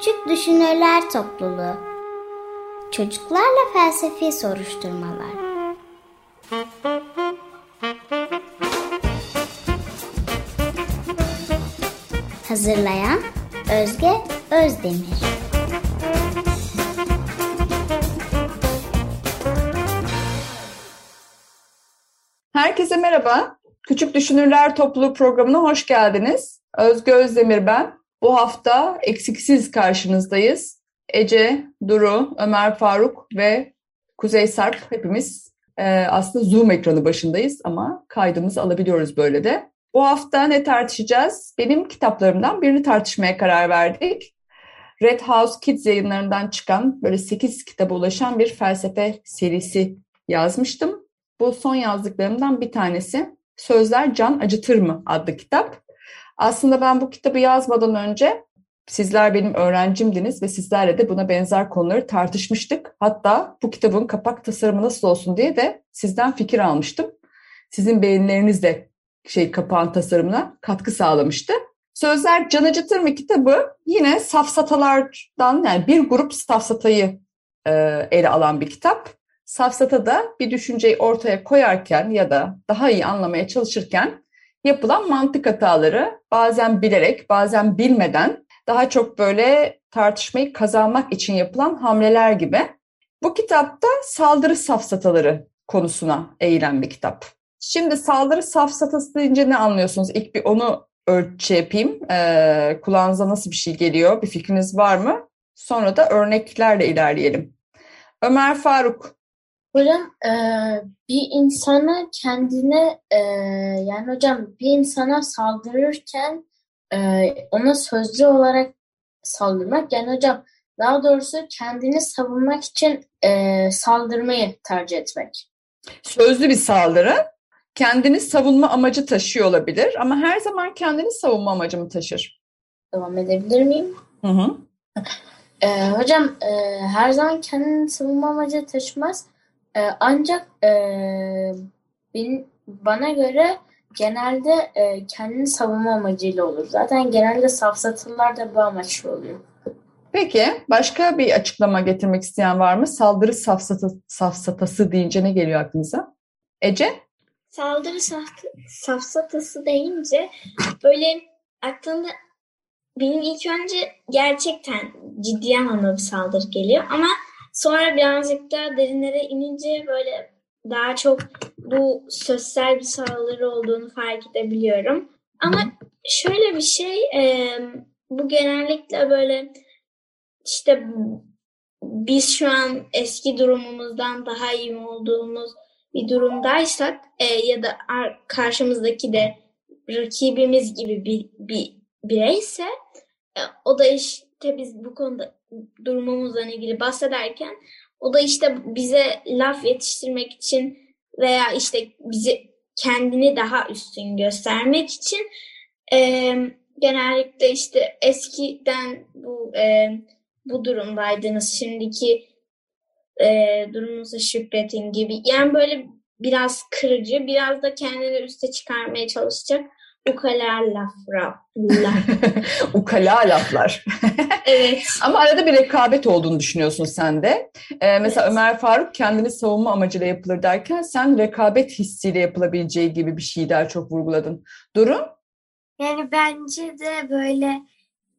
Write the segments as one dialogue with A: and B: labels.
A: Küçük Düşünürler Topluluğu Çocuklarla Felsefi Soruşturmalar Hazırlayan Özge Özdemir
B: Herkese merhaba. Küçük Düşünürler Topluluğu programına hoş geldiniz. Özge Özdemir ben. Bu hafta eksiksiz karşınızdayız. Ece, Duru, Ömer Faruk ve Kuzey Sarp hepimiz e, aslında Zoom ekranı başındayız ama kaydımızı alabiliyoruz böyle de. Bu hafta ne tartışacağız? Benim kitaplarımdan birini tartışmaya karar verdik. Red House Kids yayınlarından çıkan böyle 8 kitaba ulaşan bir felsefe serisi yazmıştım. Bu son yazdıklarımdan bir tanesi. Sözler Can Acıtır mı adlı kitap. Aslında ben bu kitabı yazmadan önce sizler benim öğrencimdiniz ve sizlerle de buna benzer konuları tartışmıştık. Hatta bu kitabın kapak tasarımı nasıl olsun diye de sizden fikir almıştım. Sizin beğenileriniz de şey kapağın tasarımına katkı sağlamıştı. Sözler Can Acıtır mı kitabı yine safsatalardan yani bir grup safsatayı e, ele alan bir kitap. Safsata da bir düşünceyi ortaya koyarken ya da daha iyi anlamaya çalışırken yapılan mantık hataları bazen bilerek bazen bilmeden daha çok böyle tartışmayı kazanmak için yapılan hamleler gibi. Bu kitapta saldırı safsataları konusuna eğilen bir kitap. Şimdi saldırı safsatası deyince ne anlıyorsunuz? İlk bir onu ölçü yapayım. Ee, kulağınıza nasıl bir şey geliyor? Bir fikriniz var mı? Sonra da örneklerle ilerleyelim. Ömer Faruk.
C: Hocam e, bir insana kendine e, yani hocam bir insana saldırırken e, ona sözlü olarak saldırmak yani hocam daha doğrusu kendini savunmak için e, saldırmayı tercih etmek.
B: Sözlü bir saldırı kendini savunma amacı taşıyor olabilir ama her zaman kendini savunma amacı mı taşır?
C: Devam edebilir miyim?
B: Hı hı.
C: E, hocam e, her zaman kendini savunma amacı taşımaz. E, ancak e, benim, bana göre genelde e, kendini savunma amacıyla olur. Zaten genelde safsatırlar da bu amaçlı oluyor.
B: Peki başka bir açıklama getirmek isteyen var mı? Saldırı safsata, safsatası deyince ne geliyor aklınıza? Ece?
D: Saldırı saf, safsatası deyince böyle aklımda benim ilk önce gerçekten ciddi anlamda bir saldırı geliyor ama sonra birazcık daha derinlere inince böyle daha çok bu sosyal bir saldırı olduğunu fark edebiliyorum. Ama şöyle bir şey e, bu genellikle böyle işte biz şu an eski durumumuzdan daha iyi olduğumuz bir durumdaysak e, ya da karşımızdaki de rakibimiz gibi bir, bir bireyse e, o da işte biz bu konuda durumumuzla ilgili bahsederken o da işte bize laf yetiştirmek için veya işte bizi kendini daha üstün göstermek için e, genellikle işte eskiden bu e, bu durumdaydınız şimdiki e, durumunuza şükretin gibi. Yani böyle biraz kırıcı biraz da kendini üste çıkarmaya çalışacak ukala laflar.
B: ukala laflar.
D: evet.
B: Ama arada bir rekabet olduğunu düşünüyorsun sen de. Ee, mesela evet. Ömer Faruk kendini savunma amacıyla yapılır derken sen rekabet hissiyle yapılabileceği gibi bir şeyi daha çok vurguladın. Durum?
E: Yani bence de böyle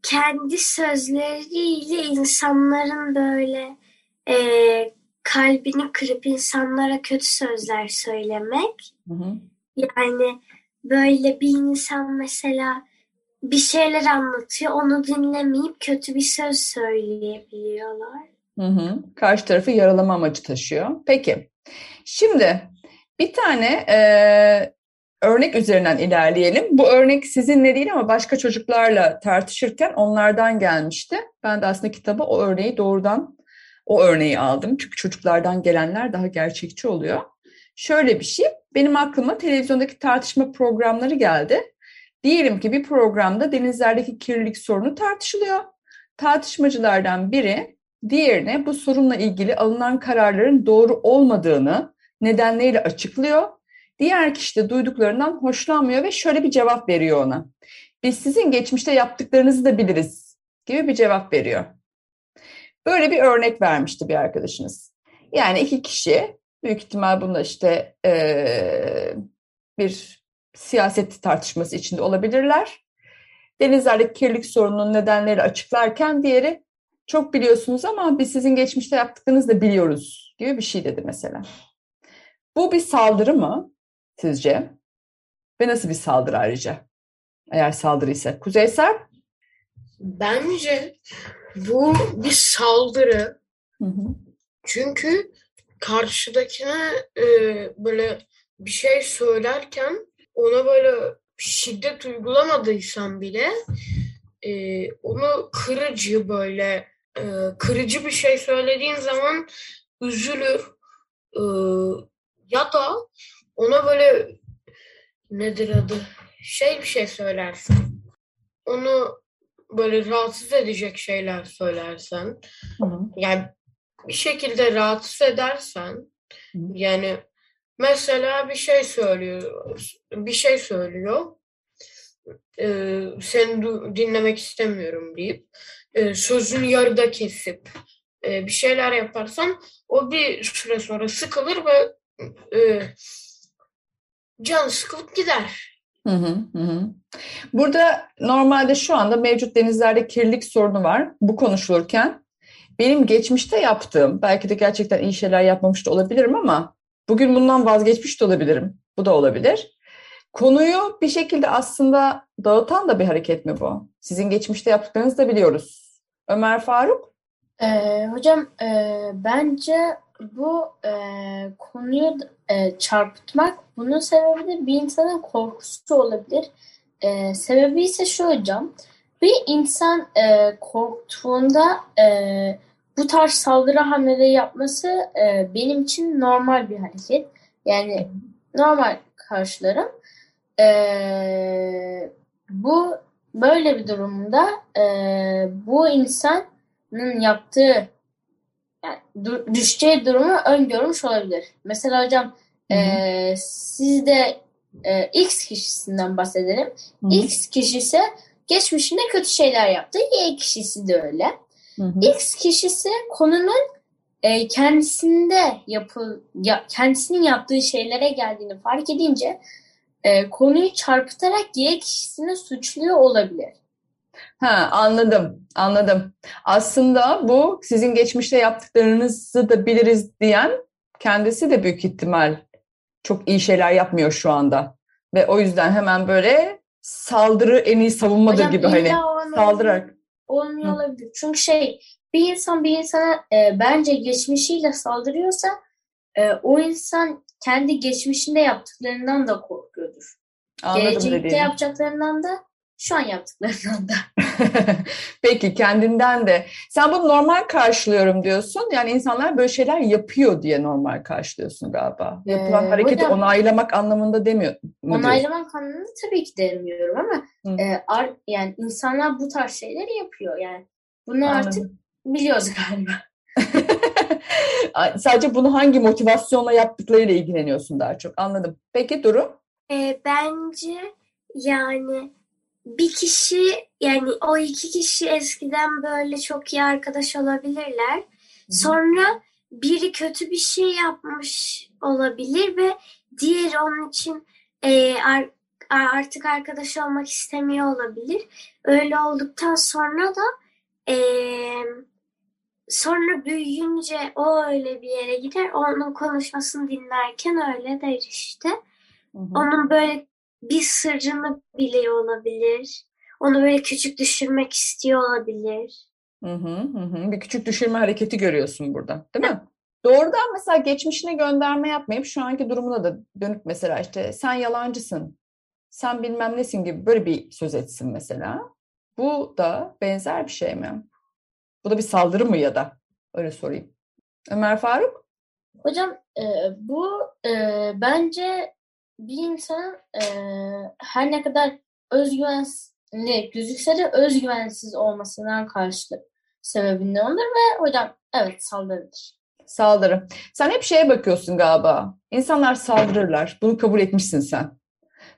E: kendi sözleriyle insanların böyle e, kalbini kırıp insanlara kötü sözler söylemek.
B: Hı hı.
E: Yani böyle bir insan mesela bir şeyler anlatıyor, onu dinlemeyip kötü bir söz söyleyebiliyorlar.
B: Hı hı. Karşı tarafı yaralama amacı taşıyor. Peki, şimdi bir tane e, örnek üzerinden ilerleyelim. Bu örnek sizinle değil ama başka çocuklarla tartışırken onlardan gelmişti. Ben de aslında kitabı o örneği doğrudan o örneği aldım. Çünkü çocuklardan gelenler daha gerçekçi oluyor. Şöyle bir şey, benim aklıma televizyondaki tartışma programları geldi. Diyelim ki bir programda denizlerdeki kirlilik sorunu tartışılıyor. Tartışmacılardan biri diğerine bu sorunla ilgili alınan kararların doğru olmadığını nedenleriyle açıklıyor. Diğer kişi de duyduklarından hoşlanmıyor ve şöyle bir cevap veriyor ona. Biz sizin geçmişte yaptıklarınızı da biliriz gibi bir cevap veriyor. Böyle bir örnek vermişti bir arkadaşınız. Yani iki kişi büyük ihtimal bunda işte e, bir siyaset tartışması içinde olabilirler. Denizlerdeki kirlilik sorununun nedenleri açıklarken diğeri çok biliyorsunuz ama biz sizin geçmişte yaptıklarınızı da biliyoruz gibi bir şey dedi mesela. Bu bir saldırı mı sizce? Ve nasıl bir saldırı ayrıca? Eğer saldırıysa. Kuzeysel?
F: Bence bu bir saldırı.
B: Hı hı.
F: Çünkü karşıdakine e, böyle bir şey söylerken ona böyle şiddet uygulamadıysan bile e, onu kırıcı böyle e, kırıcı bir şey söylediğin zaman üzülür. E, ya da ona böyle nedir adı şey bir şey söylersin onu böyle rahatsız edecek şeyler söylersen
B: Hı.
F: yani bir şekilde rahatsız edersen yani mesela bir şey söylüyor bir şey söylüyor e, seni dinlemek istemiyorum deyip e, sözünü yarıda kesip e, bir şeyler yaparsan o bir süre sonra sıkılır ve e, can sıkılıp gider.
B: Hı, hı hı. Burada normalde şu anda mevcut denizlerde kirlilik sorunu var. Bu konuşulurken benim geçmişte yaptığım, belki de gerçekten iyi şeyler yapmamış da olabilirim ama bugün bundan vazgeçmiş de olabilirim. Bu da olabilir. Konuyu bir şekilde aslında dağıtan da bir hareket mi bu? Sizin geçmişte yaptıklarınızı da biliyoruz. Ömer Faruk?
C: Ee, hocam e, bence bu e, konuyu e, çarpıtmak bunun sebebi de bir insanın korkusu olabilir. E, sebebi ise şu hocam. Bir insan e, korktuğunda e, bu tarz saldırı hamleleri yapması e, benim için normal bir hareket. Yani normal karşılarım. E, bu böyle bir durumda e, bu insanın yaptığı yani düşeceği durumu öngörmüş olabilir. Mesela hocam
B: Hı hı.
C: e, siz de e, X kişisinden bahsedelim.
B: Hı hı,
C: X kişisi geçmişinde kötü şeyler yaptı. Y kişisi de öyle.
B: Hı hı.
C: X kişisi konunun e, kendisinde yapı ya, kendisinin yaptığı şeylere geldiğini fark edince e, konuyu çarpıtarak Y kişisini suçluyor olabilir.
B: Ha, anladım, anladım. Aslında bu sizin geçmişte yaptıklarınızı da biliriz diyen kendisi de büyük ihtimal çok iyi şeyler yapmıyor şu anda. Ve o yüzden hemen böyle saldırı en iyi savunmadır
C: Hocam
B: gibi hani saldırarak.
C: Olmuyor
B: Hı.
C: olabilir. Çünkü şey bir insan bir insana e, bence geçmişiyle saldırıyorsa e, o insan kendi geçmişinde yaptıklarından da korkuyordur.
B: Anladım
C: Gelecekte
B: dediğini.
C: yapacaklarından da şu an yaptıklarından da.
B: Peki kendinden de. Sen bunu normal karşılıyorum diyorsun. Yani insanlar böyle şeyler yapıyor diye normal karşılıyorsun galiba. Yapılan
C: Ee,
B: hareketi
C: hocam-
B: onaylamak anlamında demiyor mu diyorsun?
C: Onaylamak anlamında tabii ki demiyorum ama
B: Hı.
C: e, ar- yani insanlar bu tarz şeyleri yapıyor yani. Bunu
B: Anladım.
C: artık biliyoruz galiba.
B: Sadece bunu hangi motivasyonla yaptıklarıyla ilgileniyorsun daha çok. Anladım. Peki Duru?
E: E, bence yani bir kişi yani o iki kişi eskiden böyle çok iyi arkadaş olabilirler. Sonra biri kötü bir şey yapmış olabilir ve diğeri onun için e, ar- artık arkadaş olmak istemiyor olabilir. Öyle olduktan sonra da e, sonra büyüyünce o öyle bir yere gider. Onun konuşmasını dinlerken öyle der işte. Onun böyle bir sırrını biliyor olabilir. Onu böyle küçük düşürmek istiyor olabilir.
B: Hı hı, hı. Bir küçük düşürme hareketi görüyorsun burada, değil mi? Doğrudan mesela geçmişine gönderme yapmayıp şu anki durumuna da dönüp mesela işte sen yalancısın, sen bilmem nesin gibi böyle bir söz etsin mesela. Bu da benzer bir şey mi? Bu da bir saldırı mı ya da? Öyle sorayım. Ömer Faruk?
C: Hocam e, bu e, bence bir insanın e, her ne kadar özgüvenli gözükse de özgüvensiz olmasından karşılık sebebinden olur ve hocam evet saldırıdır.
B: Saldırı. Sen hep şeye bakıyorsun galiba. İnsanlar saldırırlar. Bunu kabul etmişsin sen.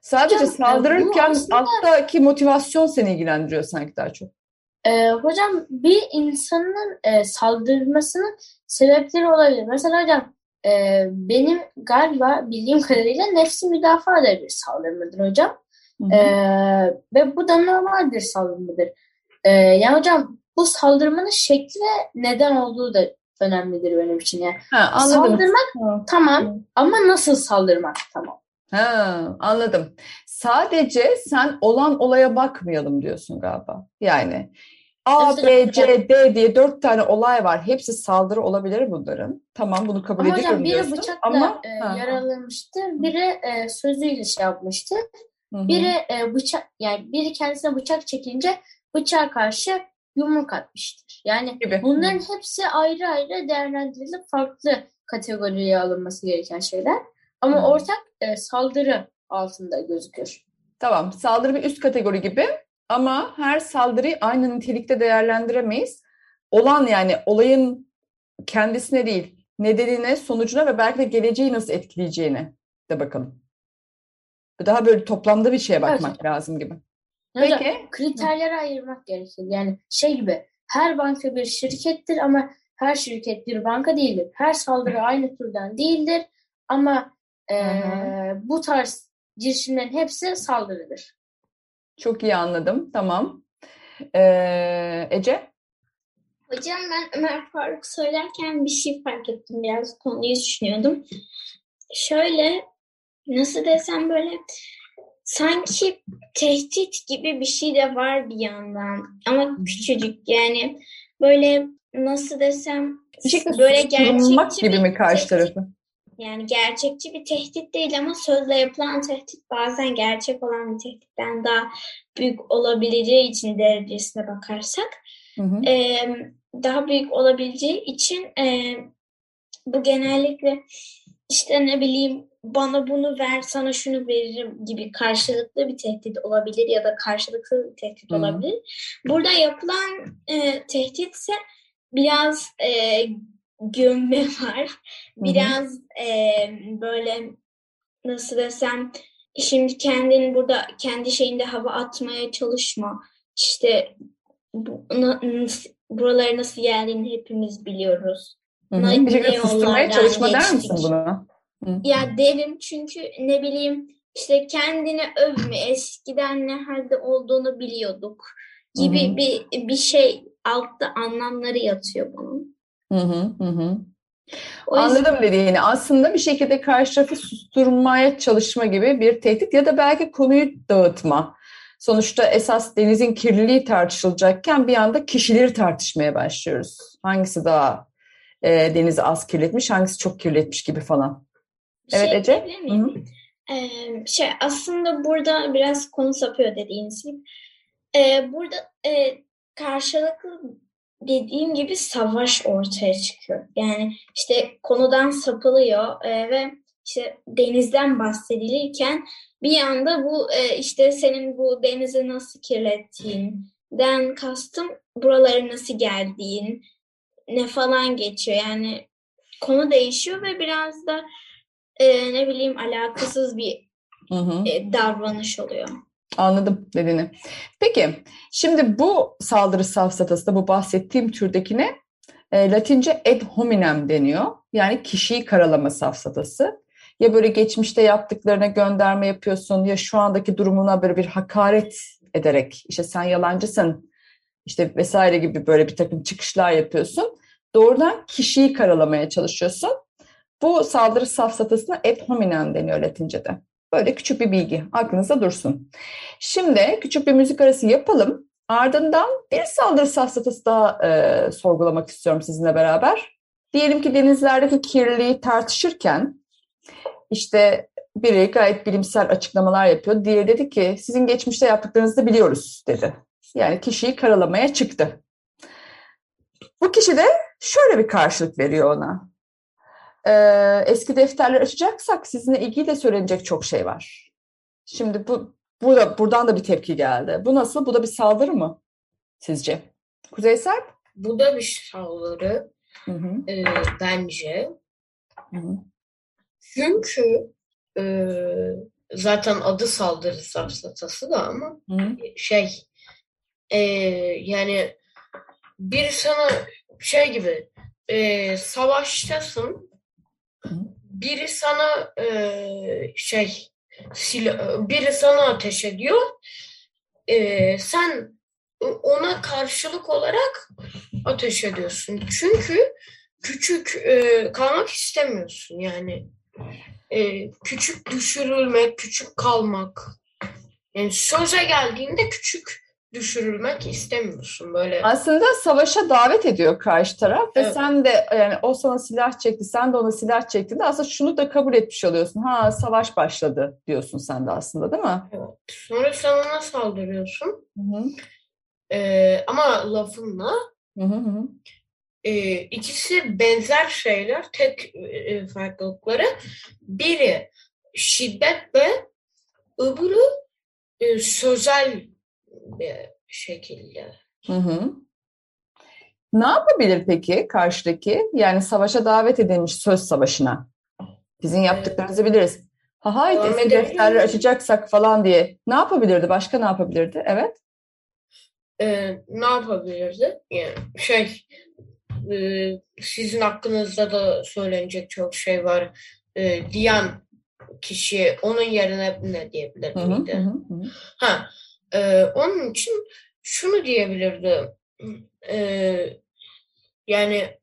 B: Sadece
C: Hocam, e,
B: saldırırken
C: aslında-
B: alttaki motivasyon seni ilgilendiriyor sanki daha çok.
C: Ee, hocam bir insanın e, saldırmasının sebepleri olabilir. Mesela hocam e, benim galiba bildiğim kadarıyla nefsi müdafaa da bir saldırmadır hocam.
B: Hı hı.
C: Ee, ve bu da normal bir saldırmadır. Ee, yani hocam bu saldırmanın şekli ve neden olduğu da önemlidir benim için. Yani
B: Ha, anladım.
C: saldırmak
B: Ha.
C: tamam ama nasıl saldırmak tamam.
B: Ha, anladım. Sadece sen olan olaya bakmayalım diyorsun galiba. Yani A, B, C, D diye dört tane olay var. Hepsi saldırı olabilir bunların. Tamam bunu kabul
C: Ama
B: ediyorum
C: hocam biri
B: diyorsun.
C: bıçakla
B: Ama
C: e,
B: ha,
C: yaralanmıştır, biri e, sözüyle şey
B: hı.
C: biri e, bıçak yani biri kendisine bıçak çekince bıçağa karşı yumruk atmıştır. Yani
B: gibi.
C: bunların hepsi ayrı ayrı değerlendirilip farklı kategoriye alınması gereken şeyler. Ama
B: Hı.
C: ortak e, saldırı altında gözükür.
B: Tamam, saldırı bir üst kategori gibi ama her saldırıyı aynı nitelikte değerlendiremeyiz. Olan yani olayın kendisine değil, nedenine, sonucuna ve belki de geleceği nasıl etkileyeceğine de bakalım. Daha böyle toplamda bir şeye bakmak lazım gibi. Peki.
C: kriterlere ayırmak gerekir. Yani şey gibi her banka bir şirkettir ama her şirket bir banka değildir. Her saldırı aynı türden değildir ama e,
B: Hı
C: bu tarz girişimlerin hepsi saldırıdır.
B: Çok iyi anladım. Tamam. Ee, Ece?
D: Hocam ben Ömer Faruk söylerken bir şey fark ettim. Biraz konuyu düşünüyordum. Şöyle nasıl desem böyle sanki tehdit gibi bir şey de var bir yandan. Ama küçücük yani böyle nasıl desem
B: Bir şekilde
D: böyle gerçekçi
B: gibi mi karşı tarafı?
D: Yani gerçekçi bir tehdit değil ama sözle yapılan tehdit bazen gerçek olan bir tehditten daha büyük olabileceği için derecesine bakarsak
B: Hı hı.
D: e, daha büyük olabileceği için e, bu genellikle işte ne bileyim bana bunu ver sana şunu veririm gibi karşılıklı bir tehdit olabilir ya da karşılıksız bir tehdit
B: Hı.
D: olabilir. Burada yapılan e, tehdit ise biraz e, gömme var. Biraz e, böyle nasıl desem şimdi kendin burada kendi şeyinde hava atmaya çalışma. İşte bu, na- buralara nasıl geldiğini hepimiz biliyoruz.
B: Hı hı.
D: ne-
B: Bir şekilde susturmaya çalışma der
D: geçtik.
B: misin buna? Hı.
D: Ya derim çünkü ne bileyim işte kendini övme eskiden ne halde olduğunu biliyorduk gibi
B: Hı hı.
D: bir bir şey altta anlamları yatıyor bunun.
B: Hı hı, hı.
D: O yüzden
B: Anladım dediğini. Aslında bir şekilde karşı tarafı susturmaya çalışma gibi bir tehdit ya da belki konuyu dağıtma. Sonuçta esas denizin kirliliği tartışılacakken bir anda kişileri tartışmaya başlıyoruz. Hangisi daha e, denizi az kirletmiş, hangisi çok kirletmiş gibi falan. Evet
D: şey
B: Ece? Hı
D: miyim?
B: hı.
D: Ee, şey aslında burada biraz konu sapıyor dediğiniz gibi. Ee, burada e, karşılıklı dediğim gibi savaş ortaya çıkıyor. Yani işte konudan sapılıyor e, ve işte denizden bahsedilirken bir anda bu e, işte senin bu denizi nasıl kirlettiğinden kastım buralara nasıl geldiğin ne falan geçiyor. Yani konu değişiyor ve biraz da e, ne bileyim alakasız bir
B: Hı hı.
D: e, davranış oluyor.
B: Anladım dediğini. Peki, şimdi bu saldırı safsatası da bu bahsettiğim türdekine e, Latince ad hominem deniyor. Yani kişiyi karalama safsatası. Ya böyle geçmişte yaptıklarına gönderme yapıyorsun ya şu andaki durumuna böyle bir hakaret ederek işte sen yalancısın işte vesaire gibi böyle bir takım çıkışlar yapıyorsun. Doğrudan kişiyi karalamaya çalışıyorsun. Bu saldırı safsatasına ad hominem deniyor Latince'de. Böyle küçük bir bilgi aklınızda dursun. Şimdi küçük bir müzik arası yapalım. Ardından bir saldırı safsatası daha e, sorgulamak istiyorum sizinle beraber. Diyelim ki denizlerdeki kirliliği tartışırken işte biri gayet bilimsel açıklamalar yapıyor. Diğeri dedi ki sizin geçmişte yaptıklarınızı biliyoruz dedi. Yani kişiyi karalamaya çıktı. Bu kişi de şöyle bir karşılık veriyor ona. Ee, eski defterler açacaksak sizinle ilgili de söylenecek çok şey var. Şimdi bu burada buradan da bir tepki geldi. Bu nasıl? Bu da bir saldırı mı sizce? Kuzey Serp?
F: Bu da bir saldırı
B: Hı hı.
F: e, bence.
B: Hı hı.
F: Çünkü e, zaten adı saldırı safsatası da ama
B: Hı hı.
F: şey e, yani biri sana şey gibi e, savaştasın biri sana e, şey sila, biri sana ateş ediyor. E, sen ona karşılık olarak ateş ediyorsun. Çünkü küçük e, kalmak istemiyorsun yani. E, küçük düşürülmek küçük kalmak. Yani söze geldiğinde küçük düşürülmek istemiyorsun böyle.
B: Aslında savaşa davet ediyor karşı taraf ve
F: Evet.
B: sen de yani o sana silah çekti, sen de ona silah çektiğinde aslında şunu da kabul etmiş oluyorsun. Ha savaş başladı diyorsun sen de aslında değil mi?
F: Evet. Sonra sen ona saldırıyorsun.
B: Hı hı.
F: Ee, ama lafınla
B: Hı hı hı.
F: e, ikisi benzer şeyler. Tek e, farklılıkları biri şiddet ve öbürü e, sözel bir şekilde.
B: Hı hı. Ne yapabilir peki karşıdaki? Yani savaşa davet edilmiş söz savaşına. Sizin yaptıklarınızı biliriz. Ha
F: Devam
B: eski defterleri açacaksak falan diye. Ne yapabilirdi? Başka ne yapabilirdi? Evet.
F: Ee, ne yapabilirdi? Yani şey e, sizin hakkınızda da söylenecek çok şey var e, diyen kişi onun yerine ne diyebilir miydi?
B: hı hı, hı.
F: Ha, e, onun için şunu diyebilirdi. E, yani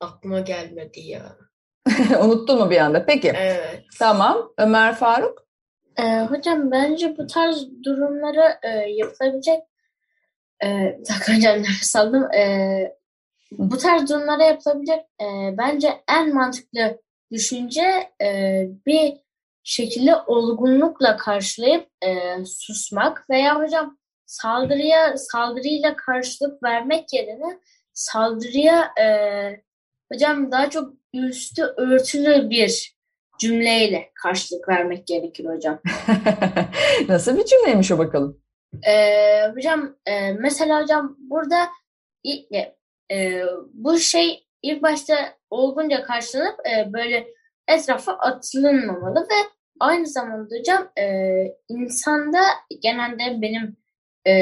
F: aklıma gelmedi ya.
B: Unuttun mu bir anda? Peki.
F: Evet.
B: Tamam. Ömer Faruk?
C: Ee, hocam bence bu tarz durumlara e, yapılabilecek e, dakika hocam nefes aldım. E, bu tarz durumlara yapılabilecek e, bence en mantıklı düşünce e, bir şekilde olgunlukla karşılayıp e, susmak veya hocam saldırıya saldırıyla karşılık vermek yerine saldırıya e, hocam daha çok üstü örtülü bir cümleyle karşılık vermek gerekir hocam.
B: Nasıl bir cümleymiş o bakalım?
C: Ee, hocam e, mesela hocam burada ilk, e, bu şey ilk başta olgunca karşılanıp e, böyle etrafa atılınmamalı ve aynı zamanda hocam e, insanda genelde benim e,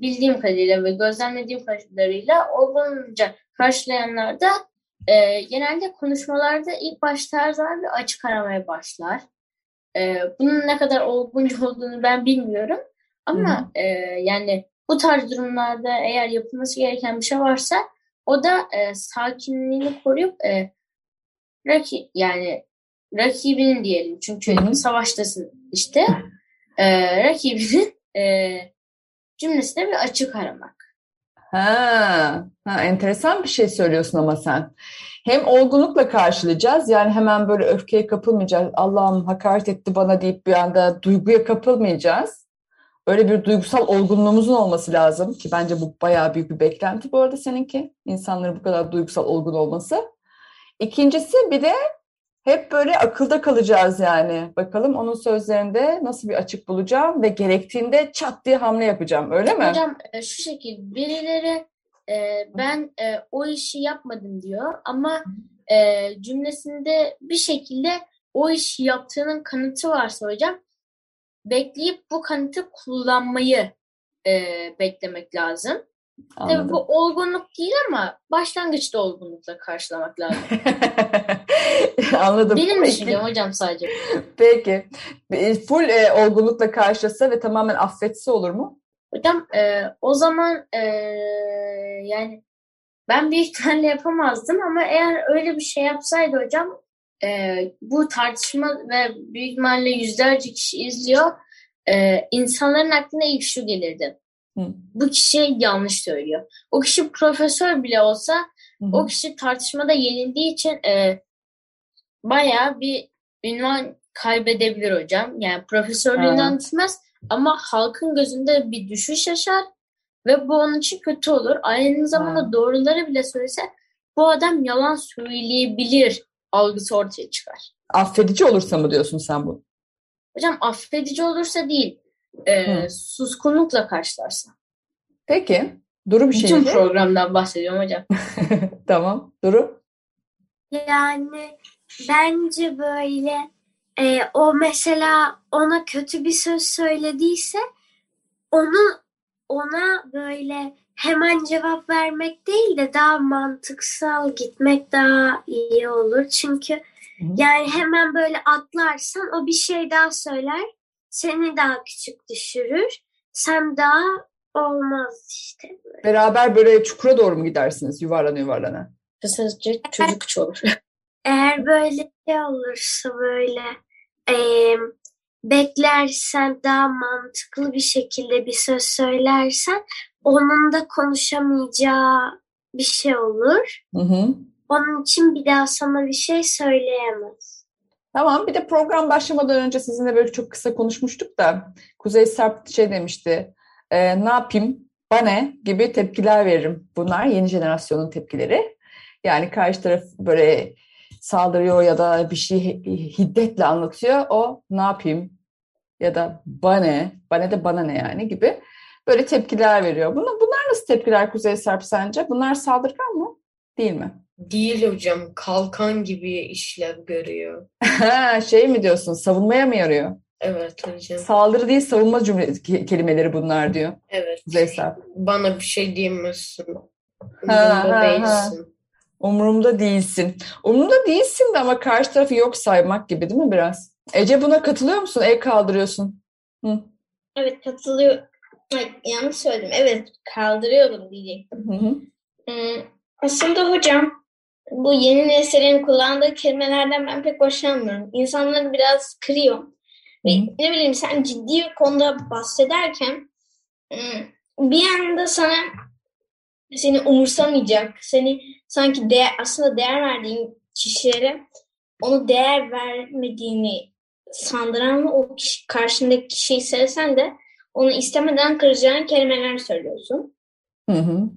C: bildiğim kadarıyla ve gözlemlediğim kadarıyla olgunca karşılayanlarda e, genelde konuşmalarda ilk başta her zaman bir açık aramaya başlar. E, bunun ne kadar olgunca olduğunu ben bilmiyorum. Ama e, yani bu tarz durumlarda eğer yapılması gereken bir şey varsa o da e, sakinliğini koruyup e, raki, yani rakibinin diyelim çünkü
B: Hı hı.
C: savaştasın işte e, rakibinin e, cümlesine bir açık aramak.
B: Ha, ha, enteresan bir şey söylüyorsun ama sen. Hem olgunlukla karşılayacağız yani hemen böyle öfkeye kapılmayacağız. Allah'ım hakaret etti bana deyip bir anda duyguya kapılmayacağız. Öyle bir duygusal olgunluğumuzun olması lazım ki bence bu bayağı büyük bir beklenti bu arada seninki. İnsanların bu kadar duygusal olgun olması. İkincisi bir de hep böyle akılda kalacağız yani. Bakalım onun sözlerinde nasıl bir açık bulacağım ve gerektiğinde çat diye hamle yapacağım öyle mi?
C: Hocam e, şu şekil birileri e, ben e, o işi yapmadım diyor ama e, cümlesinde bir şekilde o işi yaptığının kanıtı varsa hocam bekleyip bu kanıtı kullanmayı e, beklemek lazım. Tabii
B: Anladım.
C: bu olgunluk değil ama başlangıçta olgunlukla karşılamak lazım.
B: Anladım.
C: Benim düşüncem hocam sadece.
B: Peki. E, Full e, olgunlukla karşılasa ve tamamen affetse olur mu?
C: Hocam e, o zaman e, yani ben büyük ihtimalle yapamazdım ama eğer öyle bir şey yapsaydı hocam e, bu tartışma ve büyük ihtimalle yüzlerce kişi izliyor. E, insanların aklına ilk şu gelirdi. Bu kişi yanlış söylüyor. O kişi profesör bile olsa
B: Hı
C: o kişi tartışmada yenildiği için e, bayağı bir ünvan kaybedebilir hocam. Yani profesörlüğünden
B: Evet.
C: düşmez ama halkın gözünde bir düşüş yaşar ve bu onun için kötü olur. Aynı zamanda
B: Evet.
C: doğruları bile söylese bu adam yalan söyleyebilir algısı ortaya çıkar.
B: Affedici olursa mı diyorsun sen bu?
C: Hocam affedici olursa değil, e, suskunlukla karşılarsa.
B: Peki. Duru bir şey
C: Bütün programdan bahsediyorum hocam.
B: tamam. Duru.
E: Yani bence böyle e, o mesela ona kötü bir söz söylediyse onu ona böyle hemen cevap vermek değil de daha mantıksal gitmek daha iyi olur. Çünkü yani hemen böyle atlarsan o bir şey daha söyler. Seni daha küçük düşürür. Sen daha olmaz işte.
B: Beraber böyle çukura doğru mu gidersiniz yuvarlana yuvarlana?
C: Kısaca çocukça olur.
E: Eğer böyle şey olursa böyle eee, beklersen daha mantıklı bir şekilde bir söz söylersen onun da konuşamayacağı bir şey olur.
B: Hı hı.
E: Onun için bir daha sana bir şey söyleyemez.
B: Tamam bir de program başlamadan önce sizinle böyle çok kısa konuşmuştuk da Kuzey Sarp şey demişti e, ne yapayım bana gibi tepkiler veririm. Bunlar yeni jenerasyonun tepkileri. Yani karşı taraf böyle saldırıyor ya da bir şey hiddetle anlatıyor. O ne yapayım ya da bana, bana da bana ne yani gibi böyle tepkiler veriyor. Bunlar, bunlar nasıl tepkiler Kuzey Sarp sence? Bunlar saldırgan mı? Değil mi?
F: Değil hocam. Kalkan gibi işlev görüyor.
B: Ha, şey mi diyorsun? Savunmaya mı yarıyor?
F: Evet hocam.
B: Saldırı değil savunma cümle ke- kelimeleri bunlar diyor
F: Evet.
B: Sarp.
F: Bana bir şey diyemezsin.
B: Ha,
F: Umurumda
B: ha,
F: değilsin.
B: Umurumda değilsin. Umurumda değilsin de ama karşı tarafı yok saymak gibi değil mi biraz? Ece buna katılıyor musun? El kaldırıyorsun. Hı.
D: Evet katılıyor. Ay, yanlış söyledim. Evet kaldırıyorum diyecektim.
B: Hı hı.
D: Hmm, aslında hocam bu yeni neslin kullandığı kelimelerden ben pek hoşlanmıyorum. İnsanları biraz kırıyor. Ve ne bileyim sen ciddi bir konuda bahsederken hmm, bir anda sana seni umursamayacak, seni sanki değer, aslında değer verdiğin kişilere onu değer vermediğini sandıran ve o kişi, karşındaki kişiyi sevsen de onu istemeden kıracağın kelimeler söylüyorsun.
B: Hı hı.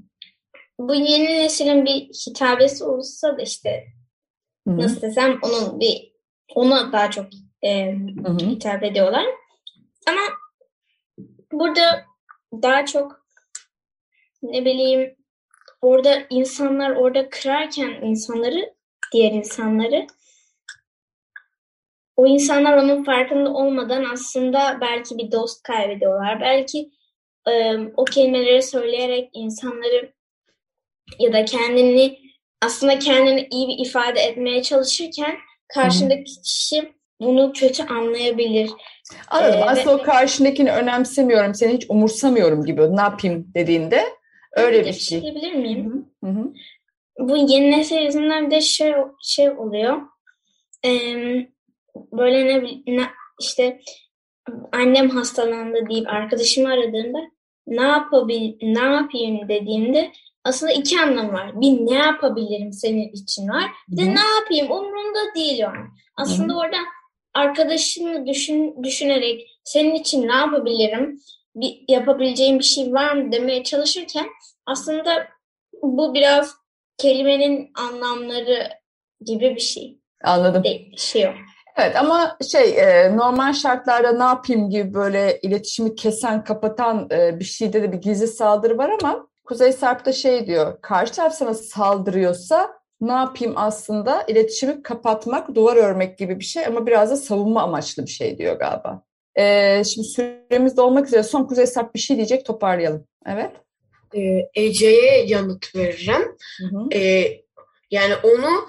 D: Bu yeni neslin bir hitabesi olsa da işte
B: Hı hı.
D: nasıl desem onun bir ona daha çok e, hitap ediyorlar. Ama burada daha çok ne bileyim orada insanlar orada kırarken insanları diğer insanları o insanlar onun farkında olmadan aslında belki bir dost kaybediyorlar. Belki e, o kelimeleri söyleyerek insanları ya da kendini aslında kendini iyi bir ifade etmeye çalışırken karşındaki kişi bunu kötü anlayabilir.
B: Anladım.
D: Ee,
B: Aslında
D: ve-
B: o karşındakini önemsemiyorum, seni hiç umursamıyorum gibi ne yapayım dediğinde öyle
D: Bir
B: bir şey.
D: diyebilir miyim?
B: Hı hı.
D: Bu yeni nesil yüzünden bir de şey, şey oluyor. Ee, böyle ne, ne işte annem hastalandı deyip arkadaşımı aradığında ne yapabil ne yapayım dediğimde aslında iki anlam var. Bir ne yapabilirim senin için var. Bir de
B: Hı hı.
D: ne yapayım umurumda değil var. Aslında orada arkadaşını düşün, düşünerek senin için ne yapabilirim? Bir, yapabileceğim bir şey var mı demeye çalışırken aslında bu biraz kelimenin anlamları gibi bir şey.
B: Anladım.
D: Değil, şey yok.
B: Evet ama şey e, normal şartlarda ne yapayım gibi böyle iletişimi kesen, kapatan e, bir şeyde de bir gizli saldırı var ama Kuzey Sarp da şey diyor, karşı taraf sana saldırıyorsa ne yapayım aslında iletişimi kapatmak, duvar örmek gibi bir şey ama biraz da savunma amaçlı bir şey diyor galiba. E, şimdi süremiz de olmak üzere son Kuzey Sarp bir şey diyecek toparlayalım. Evet.
F: Ee, Ece'ye yanıt vereceğim.
B: Hı hı.
F: Ee, yani onu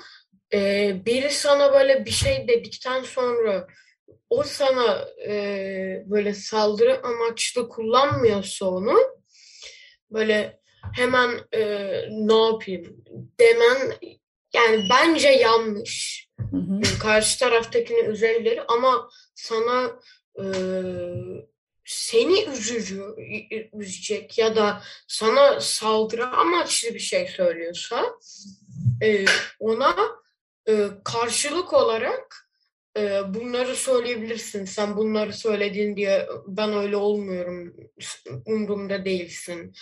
F: e, biri sana böyle bir şey dedikten sonra o sana e, böyle saldırı amaçlı kullanmıyorsa onu böyle hemen e, ne yapayım demen yani bence yanlış.
B: Hı hı.
F: Yani karşı taraftakini üzebilir ama sana e, seni üzücü, üzecek ya da sana saldırı amaçlı bir şey söylüyorsa e, ona e, karşılık olarak e, bunları söyleyebilirsin. Sen bunları söyledin diye ben öyle olmuyorum. Umurumda değilsin.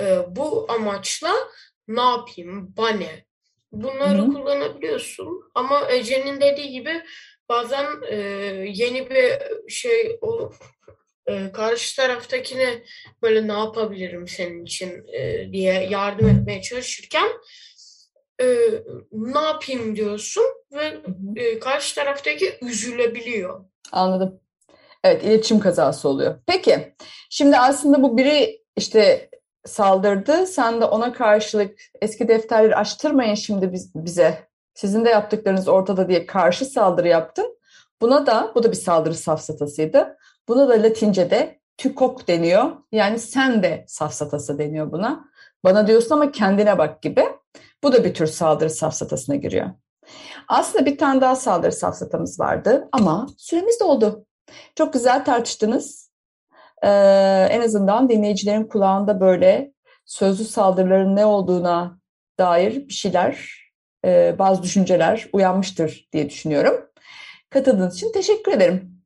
F: E, bu amaçla ne yapayım? Bana. Bunları
B: Hı hı.
F: kullanabiliyorsun. Ama Ece'nin dediği gibi bazen e, yeni bir şey olup e, karşı taraftakine böyle ne yapabilirim senin için e, diye yardım etmeye çalışırken e, ne yapayım diyorsun ve e, karşı taraftaki üzülebiliyor.
B: Anladım. Evet, iletişim kazası oluyor. Peki, şimdi aslında bu biri işte saldırdı. Sen de ona karşılık eski defterleri açtırmayın şimdi biz, bize. Sizin de yaptıklarınız ortada diye karşı saldırı yaptın. Buna da, bu da bir saldırı safsatasıydı. Buna da Latince'de tükok deniyor. Yani sen de safsatası deniyor buna. Bana diyorsun ama kendine bak gibi. Bu da bir tür saldırı safsatasına giriyor. Aslında bir tane daha saldırı safsatamız vardı ama süremiz doldu. Çok güzel tartıştınız. Ee, en azından dinleyicilerin kulağında böyle sözlü saldırıların ne olduğuna dair bir şeyler, e, bazı düşünceler uyanmıştır diye düşünüyorum. Katıldığınız için teşekkür ederim.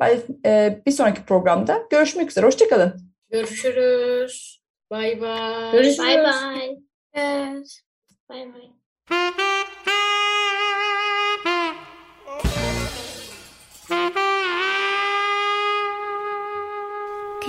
B: Ben, e, bir sonraki programda görüşmek üzere. Hoşçakalın.
F: Görüşürüz. Bay bay.
C: Görüşürüz.
D: Bye bye.
E: Evet.
D: Bye